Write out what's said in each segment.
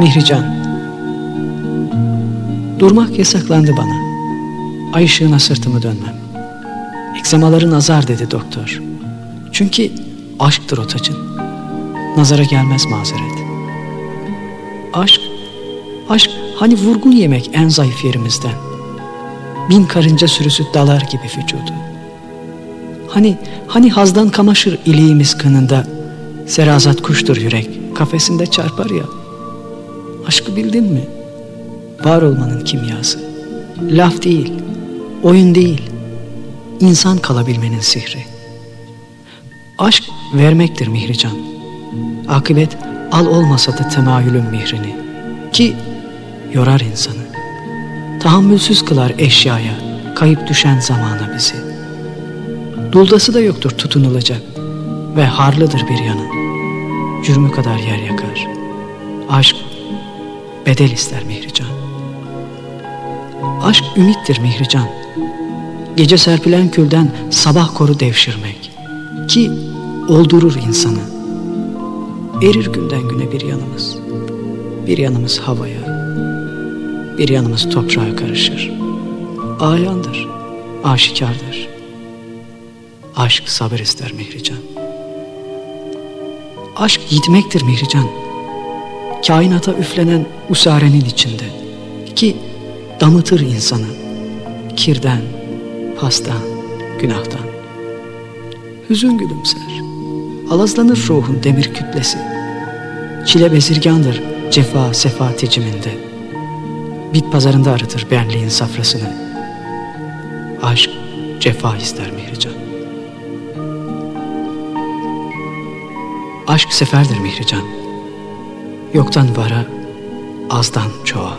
Mihrican Durmak yasaklandı bana. Ay ışığına sırtımı dönmem. Eksemaların azar dedi doktor. Çünkü aşktır o tacın. Nazara gelmez mazeret. Aşk, aşk hani vurgun yemek en zayıf yerimizden. Bin karınca sürüsü dalar gibi vücudu. Hani, hani hazdan kamaşır iliğimiz kanında. Serazat kuştur yürek, kafesinde çarpar ya. Aşkı bildin mi? Var olmanın kimyası. Laf değil, oyun değil. İnsan kalabilmenin sihri. Aşk vermektir mihrican. Akıbet al olmasa da temayülün mihrini. Ki yorar insanı. Tahammülsüz kılar eşyaya, kayıp düşen zamana bizi. Duldası da yoktur tutunulacak ve harlıdır bir yanın. Cürmü kadar yer yakar. Aşk bedel ister Mihrican. Aşk ümittir Mihrican. Gece serpilen külden sabah koru devşirmek. Ki oldurur insanı. Erir günden güne bir yanımız. Bir yanımız havaya. Bir yanımız toprağa karışır. Ayandır, aşikardır. Aşk sabır ister Mihrican. Aşk gitmektir Mihrican. Kainata üflenen usarenin içinde. Ki damıtır insanı. Kirden, pastan, günahtan. Hüzün gülümser. Alazlanır ruhun demir kütlesi. Çile bezirgandır cefa sefa ticiminde. Bit pazarında aratır benliğin safrasını. Aşk cefa ister Mihrican. Aşk seferdir Mihrican. Yoktan vara, azdan çoğa.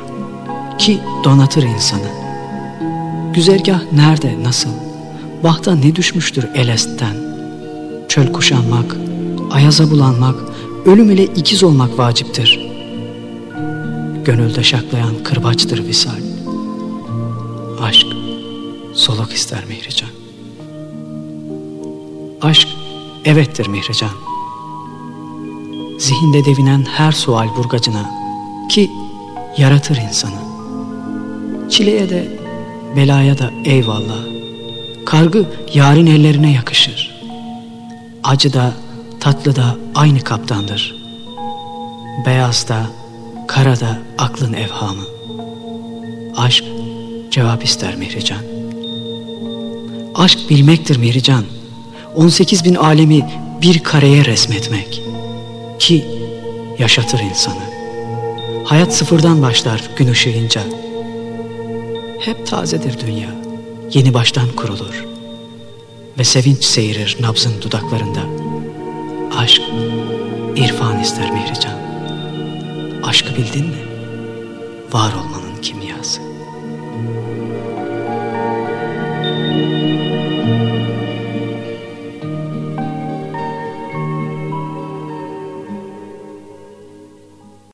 Ki donatır insanı. Güzergah nerede, nasıl? Vahta ne düşmüştür elestten? Çöl kuşanmak, ayaza bulanmak, ölüm ile ikiz olmak vaciptir. Gönülde şaklayan kırbaçtır visal. Aşk soluk ister Mihrican. Aşk evettir Mihrican. Zihinde devinen her sual burgacına ki yaratır insanı. Çileye de belaya da eyvallah. Kargı yarın ellerine yakışır. Acı da tatlı da aynı kaptandır. Beyaz da kara da aklın evhamı. Aşk cevap ister Mihrican. Aşk bilmektir Mihrican. 18 bin alemi bir kareye resmetmek. Ki yaşatır insanı. Hayat sıfırdan başlar gün ışığınca. Hep tazedir dünya. Yeni baştan kurulur. Ve sevinç seyirir nabzın dudaklarında. Aşk, irfan ister Mihrican. Aşkı bildin mi? Var olmanın kimyası.